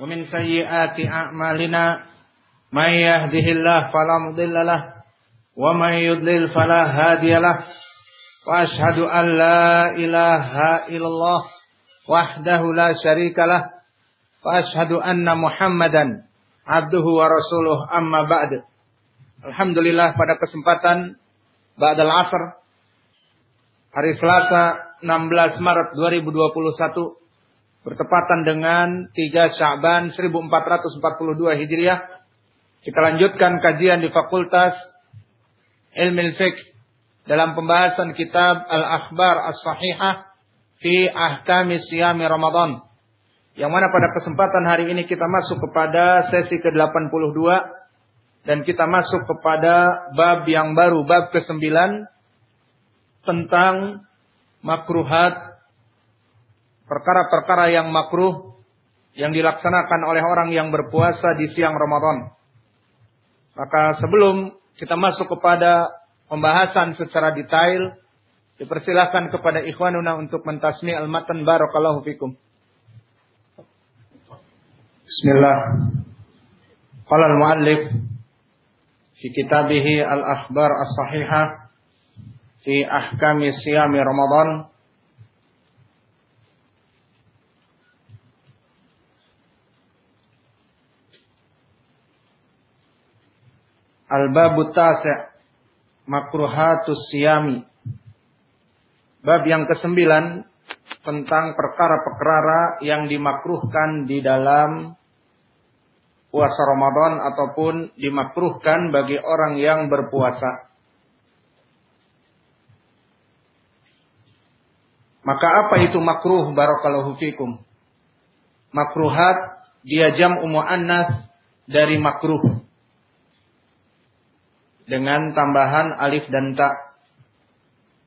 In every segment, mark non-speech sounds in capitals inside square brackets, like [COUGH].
ومن سيئات أعمالنا من يهده الله فلا مضل له ومن يضلل فلا هادي له وأشهد أن لا إله إلا الله وحده لا شريك له وأشهد أن محمدا عبده ورسوله أما بعد الحمد لله pada kesempatan بعد العصر hari Selasa 16 Maret 2021 bertepatan dengan 3 Sya'ban 1442 Hijriah. Kita lanjutkan kajian di Fakultas Ilmu Fiqh dalam pembahasan kitab Al-Akhbar As-Sahihah fi Ahkami Siyami Ramadan. Yang mana pada kesempatan hari ini kita masuk kepada sesi ke-82 dan kita masuk kepada bab yang baru, bab ke-9 tentang makruhat perkara-perkara yang makruh yang dilaksanakan oleh orang yang berpuasa di siang Ramadan. Maka sebelum kita masuk kepada pembahasan secara detail, dipersilahkan kepada ikhwanuna untuk mentasmi al-matan barakallahu fikum. Bismillah. Qala al-muallif fi kitabih al-akhbar as-sahihah fi ahkami siyami Ramadan Al-babu tasi' makruhatus siyami. Bab yang kesembilan tentang perkara-perkara yang dimakruhkan di dalam puasa Ramadan ataupun dimakruhkan bagi orang yang berpuasa. Maka apa itu makruh barakallahu fikum? Makruhat dia jam annas dari makruh. Dengan tambahan alif dan ta.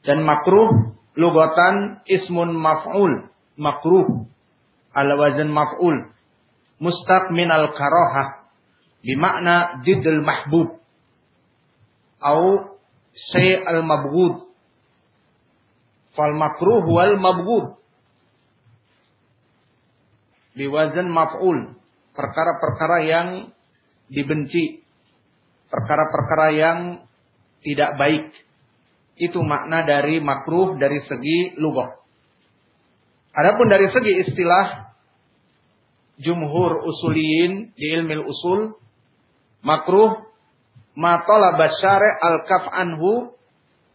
Dan makruh lugatan ismun maf'ul. Makruh. Ala wazan maf'ul. Mustaq min al karohah bimakna didul mahbub. Au syai al mabghud fal makruh wal mabghud. Biwazan maf'ul. Perkara-perkara yang dibenci perkara-perkara yang tidak baik. Itu makna dari makruh dari segi lugah. Adapun dari segi istilah jumhur usuliyin di ilmu usul makruh ma talaba syari' al kaf anhu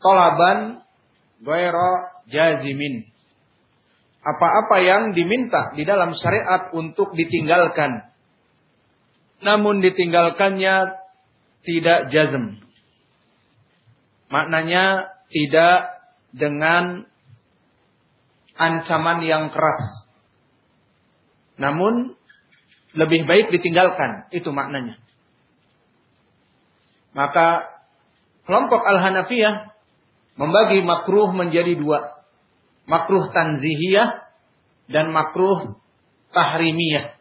talaban ghaira jazimin. Apa-apa yang diminta di dalam syariat untuk ditinggalkan. Namun ditinggalkannya tidak jazm maknanya tidak dengan ancaman yang keras namun lebih baik ditinggalkan, itu maknanya. Maka kelompok Al-Hanafiyah membagi makruh menjadi dua. Makruh tanzihiyah dan makruh tahrimiyah.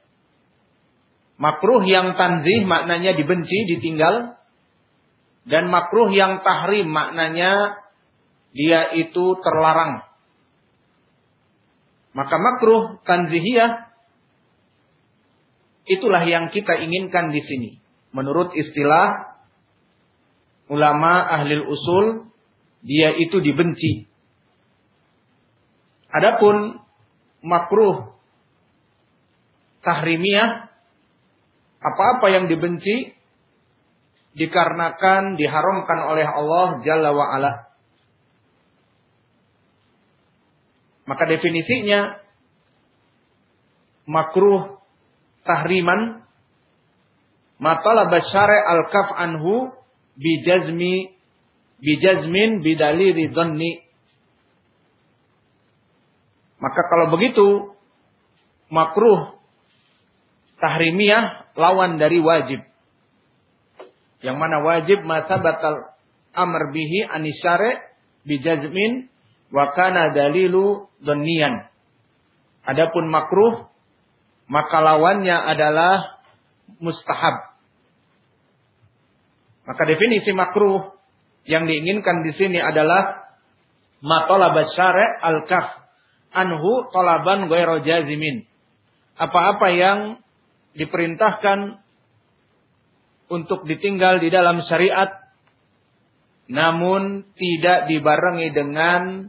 Makruh yang tanzih maknanya dibenci, ditinggal. Dan makruh yang tahrim maknanya dia itu terlarang. Maka makruh tanzihiyah Itulah yang kita inginkan di sini. Menurut istilah ulama ahli usul, dia itu dibenci. Adapun makruh tahrimiyah, apa-apa yang dibenci dikarenakan diharamkan oleh Allah Jalla wa ala. Maka definisinya makruh tahriman matalaba syari' al-kaf anhu bijazmi bijazmin bidalili dhanni maka kalau begitu makruh tahrimiyah lawan dari wajib yang mana wajib masabatal amr bihi anisyari bijazmin wa kana dalilu dhanniyan adapun makruh maka lawannya adalah mustahab. Maka definisi makruh yang diinginkan di sini adalah matolaba syari' al-kaf anhu tolaban ghairu jazimin. Apa-apa yang diperintahkan untuk ditinggal di dalam syariat namun tidak dibarengi dengan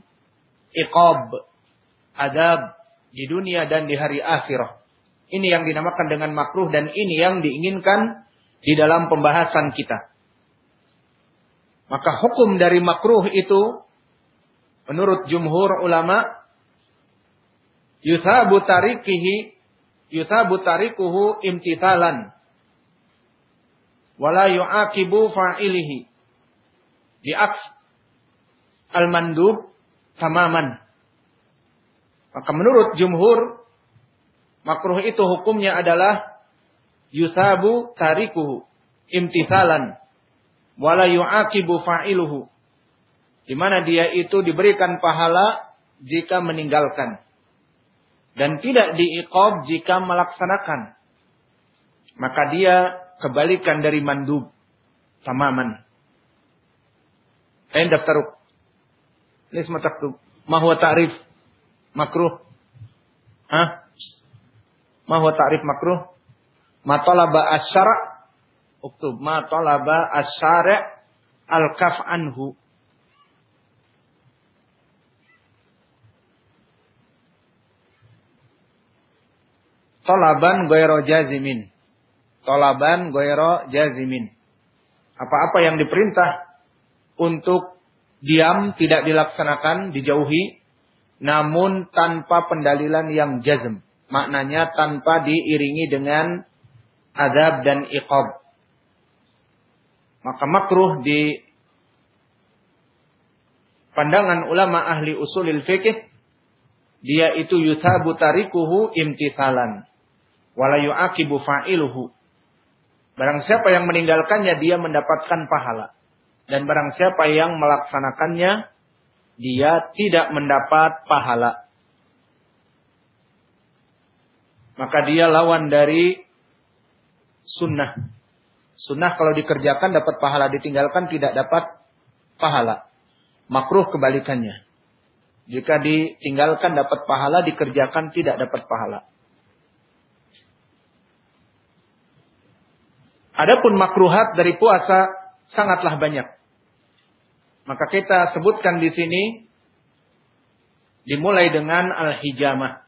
iqab adab di dunia dan di hari akhirah. Ini yang dinamakan dengan makruh dan ini yang diinginkan di dalam pembahasan kita. Maka hukum dari makruh itu menurut jumhur ulama yusabu tarikihi yusabu tarikuhu imtithalan. Wala yu'aqibu fa'ilihi. Di aks al-mandub tamaman. Maka menurut jumhur makruh itu hukumnya adalah yusabu tarikuhu imtithalan. Wala yu'aqibu fa'iluhu. Di mana dia itu diberikan pahala jika meninggalkan dan tidak diiqab jika melaksanakan. Maka dia kebalikan dari mandub tamaman. Ain daftaruk. Lisma taktub. Ma huwa ta'rif makruh? Hah? Ma huwa ta'rif makruh? Ma talaba asy-syara' uktub ma talaba asy-syara' al-kaf anhu. Tolaban goyro jazimin. Tolaban goyro jazimin. Apa-apa yang diperintah untuk diam tidak dilaksanakan, dijauhi. Namun tanpa pendalilan yang jazm. Maknanya tanpa diiringi dengan adab dan iqab. Maka makruh di pandangan ulama ahli usulil fikih dia itu yuthabu tarikuhu imtithalan wala yu'aqibu fa'iluhu. Barang siapa yang meninggalkannya dia mendapatkan pahala. Dan barang siapa yang melaksanakannya dia tidak mendapat pahala. Maka dia lawan dari sunnah. Sunnah kalau dikerjakan dapat pahala, ditinggalkan tidak dapat pahala. Makruh kebalikannya. Jika ditinggalkan dapat pahala, dikerjakan tidak dapat pahala. Adapun makruhat dari puasa sangatlah banyak. Maka kita sebutkan di sini dimulai dengan al-hijamah.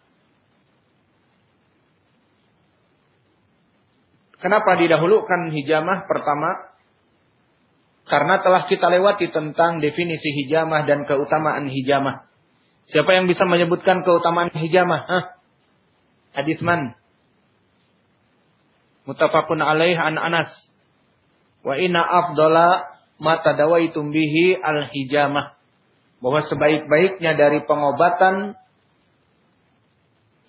Kenapa didahulukan hijamah pertama? Karena telah kita lewati tentang definisi hijamah dan keutamaan hijamah. Siapa yang bisa menyebutkan keutamaan hijamah? Hah? Hadis man? Mutafakun alaih an Anas. Wa inna afdala ma tadawaitum bihi al-hijamah. Bahwa sebaik-baiknya dari pengobatan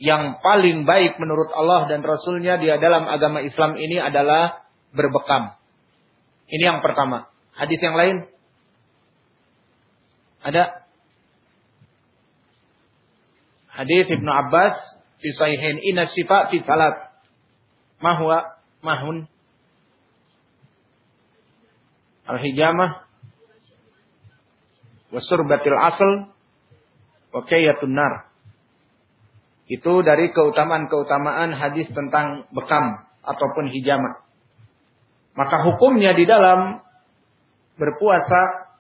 yang paling baik menurut Allah dan Rasulnya di dalam agama Islam ini adalah berbekam. Ini yang pertama. Hadis yang lain? Ada? Hadis Ibnu Abbas fi sahihain inna syifa fi salat. Mahwa mahun al-hijamah wasurbatil asal wa nar. Itu dari keutamaan-keutamaan hadis tentang bekam ataupun hijamah. Maka hukumnya di dalam berpuasa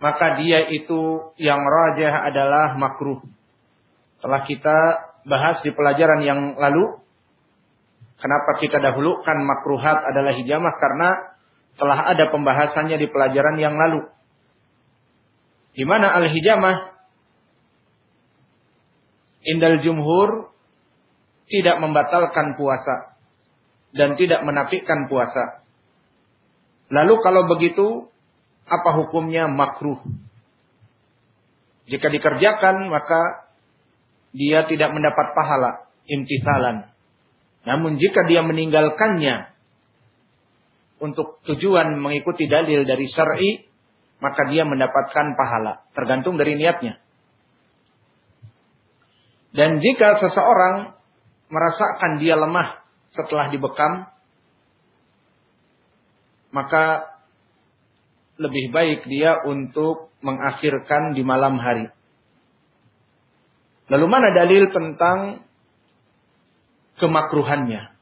maka dia itu yang rajah adalah makruh. Telah kita bahas di pelajaran yang lalu Kenapa kita dahulukan makruhat adalah hijamah? Karena telah ada pembahasannya di pelajaran yang lalu. Di mana al-hijamah indal jumhur tidak membatalkan puasa dan tidak menafikan puasa. Lalu kalau begitu apa hukumnya makruh? Jika dikerjakan maka dia tidak mendapat pahala imtisalan. Namun jika dia meninggalkannya untuk tujuan mengikuti dalil dari syar'i, maka dia mendapatkan pahala, tergantung dari niatnya. Dan jika seseorang merasakan dia lemah setelah dibekam, maka lebih baik dia untuk mengakhirkan di malam hari. Lalu mana dalil tentang kemakruhannya.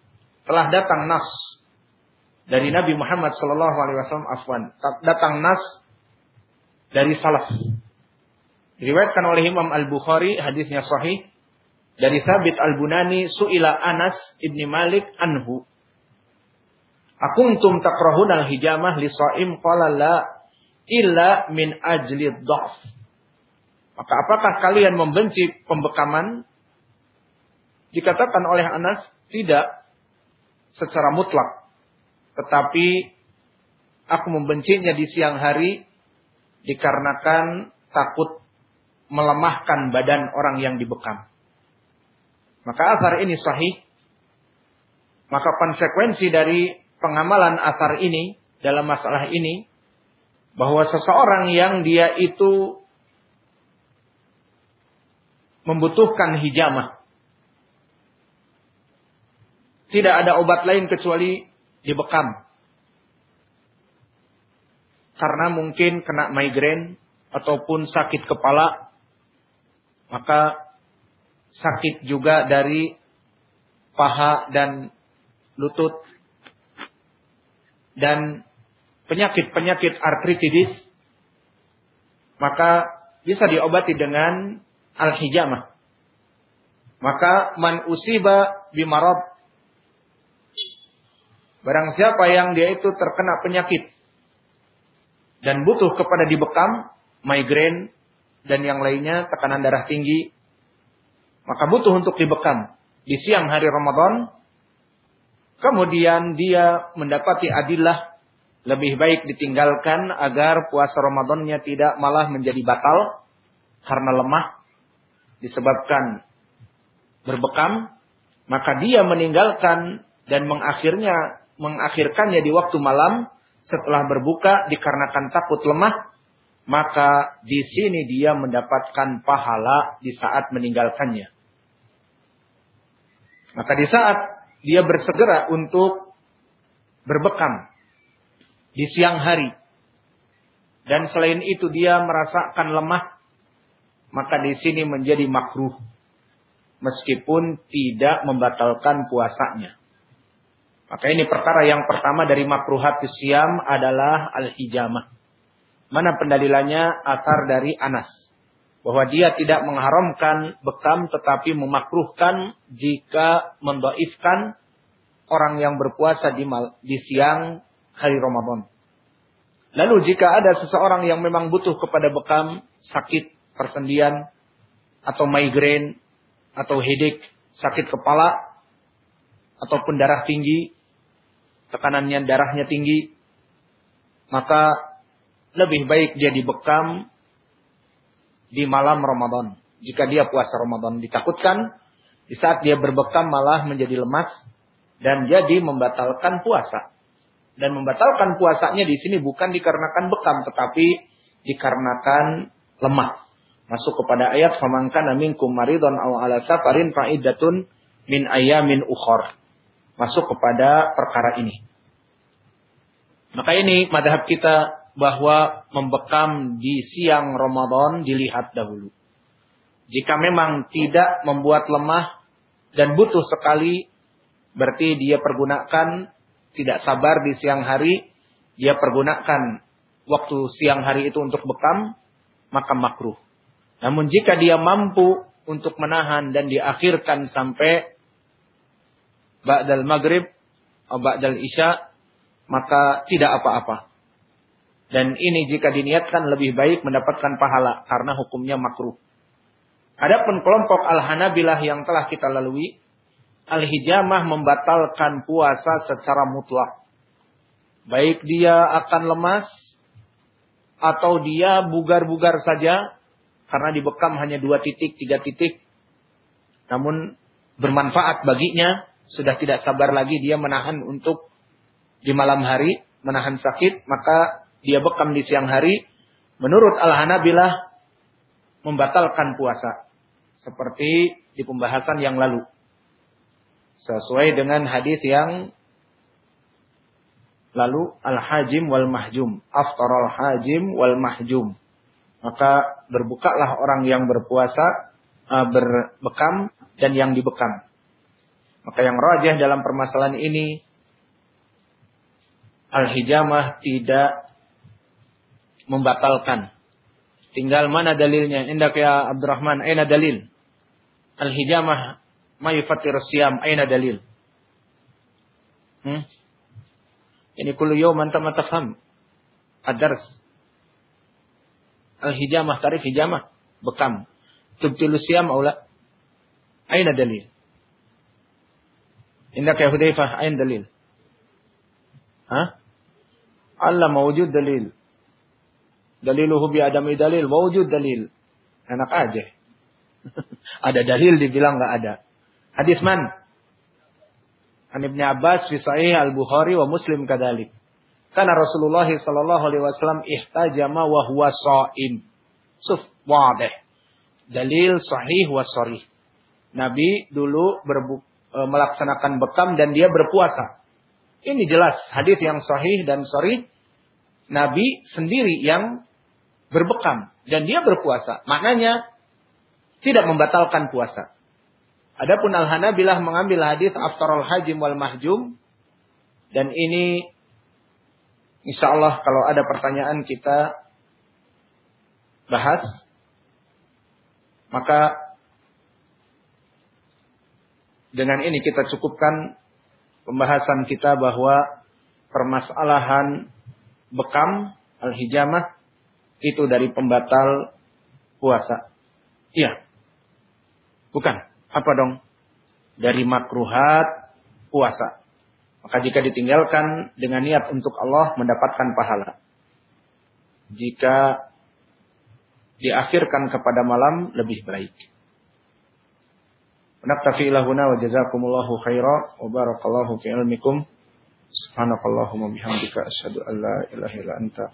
Telah datang nas dari Nabi Muhammad sallallahu alaihi wasallam afwan. Datang nas dari salaf. Diriwayatkan oleh Imam Al-Bukhari hadisnya sahih dari Thabit Al-Bunani suila Anas ibni Malik anhu. Akuntum takrahuna al-hijamah li shaim qala la illa min ajli dhaf. Maka apakah kalian membenci pembekaman? Dikatakan oleh Anas tidak secara mutlak. Tetapi aku membencinya di siang hari dikarenakan takut melemahkan badan orang yang dibekam. Maka asar ini sahih. Maka konsekuensi dari pengamalan asar ini dalam masalah ini bahwa seseorang yang dia itu membutuhkan hijamah tidak ada obat lain kecuali dibekam karena mungkin kena migrain ataupun sakit kepala maka sakit juga dari paha dan lutut dan penyakit-penyakit artritis maka bisa diobati dengan al-hijamah. Maka man usiba bimarad barang siapa yang dia itu terkena penyakit dan butuh kepada dibekam, migrain dan yang lainnya, tekanan darah tinggi, maka butuh untuk dibekam di siang hari Ramadan. Kemudian dia mendapati adillah lebih baik ditinggalkan agar puasa Ramadannya tidak malah menjadi batal karena lemah disebabkan berbekam, maka dia meninggalkan dan mengakhirnya mengakhirkannya di waktu malam setelah berbuka dikarenakan takut lemah, maka di sini dia mendapatkan pahala di saat meninggalkannya. Maka di saat dia bersegera untuk berbekam di siang hari dan selain itu dia merasakan lemah, maka di sini menjadi makruh meskipun tidak membatalkan puasanya. Maka ini perkara yang pertama dari makruhat siam adalah al-hijamah. Mana pendalilannya? Asar dari Anas bahwa dia tidak mengharamkan bekam tetapi memakruhkan jika mendoifkan orang yang berpuasa di, mal, di siang hari Ramadan. Lalu jika ada seseorang yang memang butuh kepada bekam, sakit, persendian, atau migrain, atau headache, sakit kepala, ataupun darah tinggi, tekanannya darahnya tinggi, maka lebih baik dia dibekam di malam Ramadan. Jika dia puasa Ramadan ditakutkan di saat dia berbekam malah menjadi lemas dan jadi membatalkan puasa. Dan membatalkan puasanya di sini bukan dikarenakan bekam tetapi dikarenakan lemah. Masuk kepada ayat famangkan minkum maridon aw ala safarin faidatun min ayamin ukhor. Masuk kepada perkara ini. Maka ini madhab kita bahwa membekam di siang Ramadan dilihat dahulu. Jika memang tidak membuat lemah dan butuh sekali, berarti dia pergunakan tidak sabar di siang hari, dia pergunakan waktu siang hari itu untuk bekam, maka makruh. Namun jika dia mampu untuk menahan dan diakhirkan sampai ba'dal maghrib atau ba'dal isya, maka tidak apa-apa. Dan ini jika diniatkan lebih baik mendapatkan pahala karena hukumnya makruh. Adapun kelompok Al-Hanabilah yang telah kita lalui, Al-Hijamah membatalkan puasa secara mutlak. Baik dia akan lemas atau dia bugar-bugar saja karena dibekam hanya dua titik, tiga titik. Namun bermanfaat baginya, sudah tidak sabar lagi dia menahan untuk di malam hari, menahan sakit, maka dia bekam di siang hari, menurut Al-Hanabilah membatalkan puasa. Seperti di pembahasan yang lalu. Sesuai dengan hadis yang lalu al-hajim wal mahjum, aftar al-hajim wal mahjum. Maka berbukalah orang yang berpuasa, uh, berbekam dan yang dibekam. Maka yang rajah dalam permasalahan ini al-hijamah tidak membatalkan. Tinggal mana dalilnya? Indak ya Abdurrahman, aina dalil? Al-hijamah ma yufattir siyam, aina dalil? Hmm? Ini kullu yawman tama tafham. Ad-dars. Al-hijamah, tarif hijamah. Bekam. Tubtilu siyam aula. Aina dalil? Ya Hudaifah, aina dalil? Hah? Allah mawujud dalil. Daliluhu bi adami dalil, wujud dalil. Enak aja. [LAUGHS] ada dalil dibilang nggak ada. Hadis man? An Ibnu Abbas fi sahih Al-Bukhari wa Muslim kadalik. Karena Rasulullah sallallahu alaihi wasallam ihtajama wa huwa shaim. Suf wadih. Dalil sahih wa sharih. Nabi dulu berbu e, melaksanakan bekam dan dia berpuasa. Ini jelas hadis yang sahih dan sharih. Nabi sendiri yang berbekam dan dia berpuasa. Maknanya tidak membatalkan puasa. Adapun Al-Hanabilah mengambil hadis aftarul hajim wal mahjum dan ini insya Allah kalau ada pertanyaan kita bahas maka dengan ini kita cukupkan pembahasan kita bahwa permasalahan bekam al-hijamah itu dari pembatal puasa. Iya. Bukan. Apa dong? Dari makruhat puasa. Maka jika ditinggalkan dengan niat untuk Allah mendapatkan pahala. Jika diakhirkan kepada malam lebih baik. Naktafi ilahuna wa jazakumullahu khaira wa barakallahu fi ilmikum. Subhanakallahumma bihamdika asyhadu an la illa anta